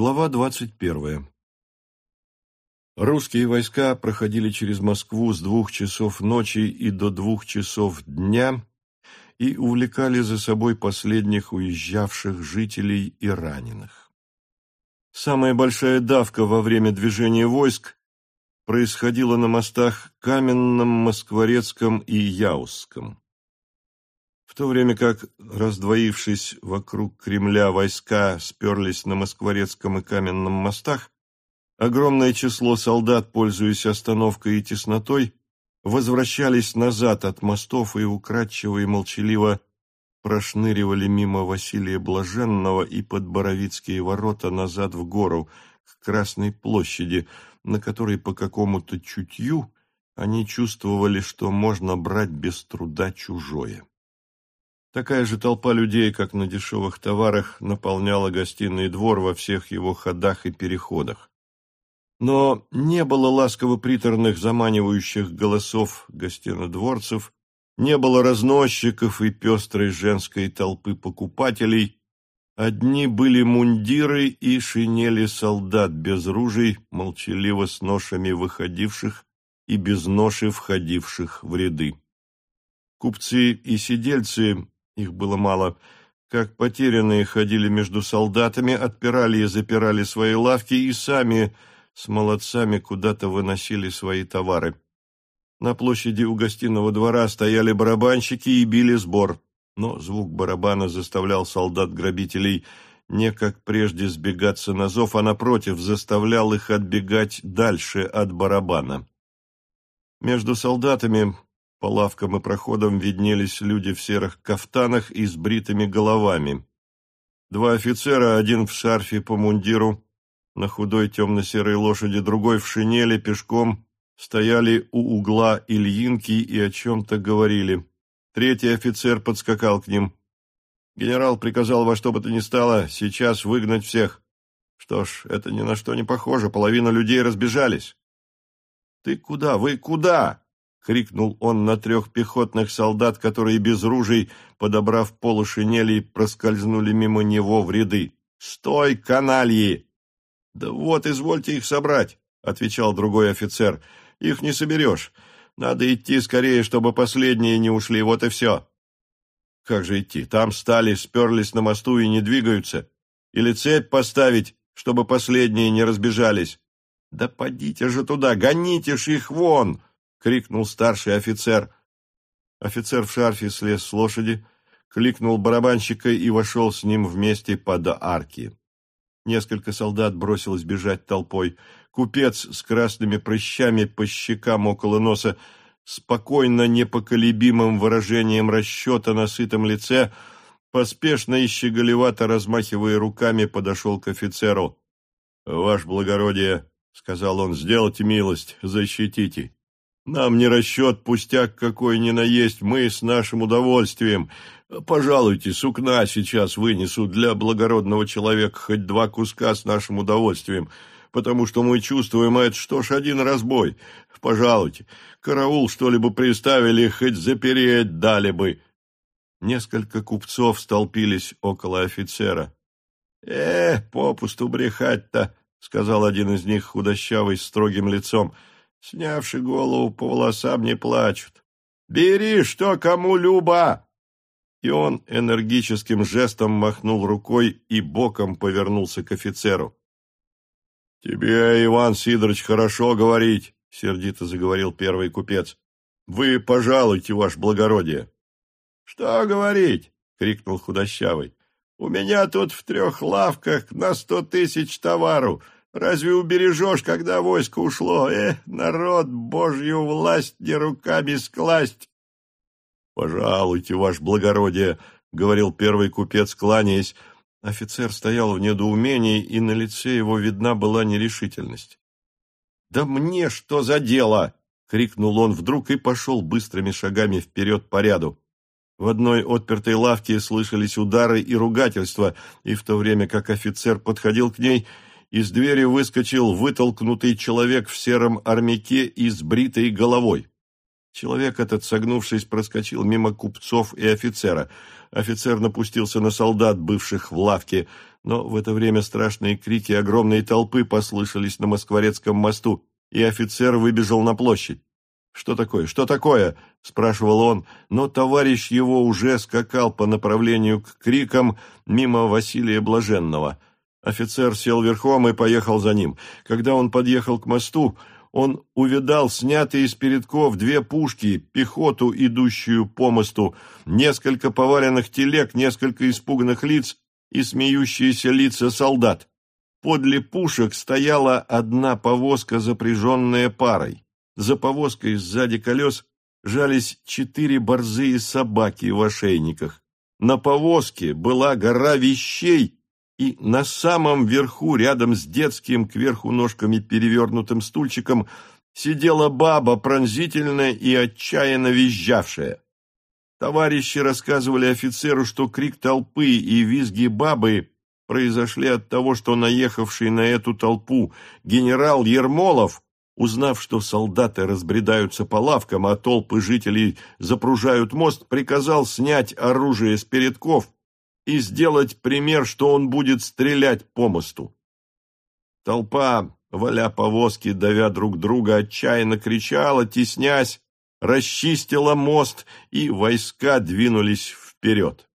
Глава двадцать первая. Русские войска проходили через Москву с двух часов ночи и до двух часов дня и увлекали за собой последних уезжавших жителей и раненых. Самая большая давка во время движения войск происходила на мостах Каменном, Москворецком и Яузском. В то время как, раздвоившись вокруг Кремля, войска сперлись на Москворецком и Каменном мостах, огромное число солдат, пользуясь остановкой и теснотой, возвращались назад от мостов и украдчиво и молчаливо прошныривали мимо Василия Блаженного и под Боровицкие ворота назад в гору, к Красной площади, на которой по какому-то чутью они чувствовали, что можно брать без труда чужое. Такая же толпа людей, как на дешевых товарах, наполняла гостиный двор во всех его ходах и переходах. Но не было ласково-приторных заманивающих голосов гостинодворцев, не было разносчиков и пестрой женской толпы покупателей. Одни были мундиры и шинели солдат без ружей, молчаливо с ношами выходивших и без ноши входивших в ряды. Купцы и сидельцы их было мало, как потерянные ходили между солдатами, отпирали и запирали свои лавки и сами с молодцами куда-то выносили свои товары. На площади у гостиного двора стояли барабанщики и били сбор, но звук барабана заставлял солдат-грабителей не как прежде сбегаться на зов, а напротив заставлял их отбегать дальше от барабана. Между солдатами по лавкам и проходам виднелись люди в серых кафтанах и с бритыми головами. Два офицера, один в шарфе по мундиру, на худой темно-серой лошади, другой в шинели, пешком, стояли у угла Ильинки и о чем-то говорили. Третий офицер подскакал к ним. Генерал приказал во что бы то ни стало сейчас выгнать всех. Что ж, это ни на что не похоже, половина людей разбежались. — Ты куда? Вы куда? — крикнул он на трех пехотных солдат, которые без ружей, подобрав полушинели, проскользнули мимо него в ряды. «Стой, канальи!» «Да вот, извольте их собрать», — отвечал другой офицер. «Их не соберешь. Надо идти скорее, чтобы последние не ушли, вот и все». «Как же идти? Там стали, сперлись на мосту и не двигаются. Или цепь поставить, чтобы последние не разбежались?» «Да подите же туда, гоните ж их вон!» — крикнул старший офицер. Офицер в шарфе слез с лошади, кликнул барабанщика и вошел с ним вместе под арки. Несколько солдат бросилось бежать толпой. Купец с красными прыщами по щекам около носа, спокойно непоколебимым выражением расчета на сытом лице, поспешно и щеголевато размахивая руками, подошел к офицеру. — Ваше благородие, — сказал он, — сделайте милость, защитите. Нам не расчет пустяк какой ни наесть, мы с нашим удовольствием. Пожалуйте, сукна сейчас вынесу для благородного человека хоть два куска с нашим удовольствием, потому что мы чувствуем, это что ж один разбой. Пожалуйте, караул что-либо приставили, хоть запереть дали бы. Несколько купцов столпились около офицера. — Э, попусту брехать-то, — сказал один из них, худощавый, с строгим лицом, — Снявши голову, по волосам не плачут. «Бери, что кому люба!» И он энергическим жестом махнул рукой и боком повернулся к офицеру. «Тебе, Иван Сидорович, хорошо говорить», — сердито заговорил первый купец. «Вы пожалуйте, ваше благородие». «Что говорить?» — крикнул худощавый. «У меня тут в трех лавках на сто тысяч товару. Разве убережешь, когда войско ушло? Э, народ, божью власть не руками скласть!» «Пожалуйте, ваше благородие», — говорил первый купец, кланяясь. Офицер стоял в недоумении, и на лице его видна была нерешительность. «Да мне что за дело?» — крикнул он вдруг и пошел быстрыми шагами вперед по ряду. В одной отпертой лавке слышались удары и ругательства, и в то время как офицер подходил к ней, из двери выскочил вытолкнутый человек в сером армяке и с бритой головой. Человек этот, согнувшись, проскочил мимо купцов и офицера. Офицер напустился на солдат, бывших в лавке, но в это время страшные крики огромной толпы послышались на Москворецком мосту, и офицер выбежал на площадь. «Что такое? Что такое?» – спрашивал он, но товарищ его уже скакал по направлению к крикам мимо Василия Блаженного. Офицер сел верхом и поехал за ним. Когда он подъехал к мосту, он увидал снятые из передков две пушки, пехоту, идущую по мосту, несколько поваленных телег, несколько испуганных лиц и смеющиеся лица солдат. Подле пушек стояла одна повозка, запряженная парой. За повозкой сзади колес жались четыре борзые собаки в ошейниках. На повозке была гора вещей, и на самом верху, рядом с детским кверху ножками перевернутым стульчиком, сидела баба, пронзительная и отчаянно визжавшая. Товарищи рассказывали офицеру, что крик толпы и визги бабы произошли от того, что наехавший на эту толпу генерал Ермолов, узнав, что солдаты разбредаются по лавкам, а толпы жителей запружают мост, приказал снять оружие с передков и сделать пример, что он будет стрелять по мосту. Толпа, валя повозки, давя друг друга, отчаянно кричала, теснясь, расчистила мост, и войска двинулись вперед.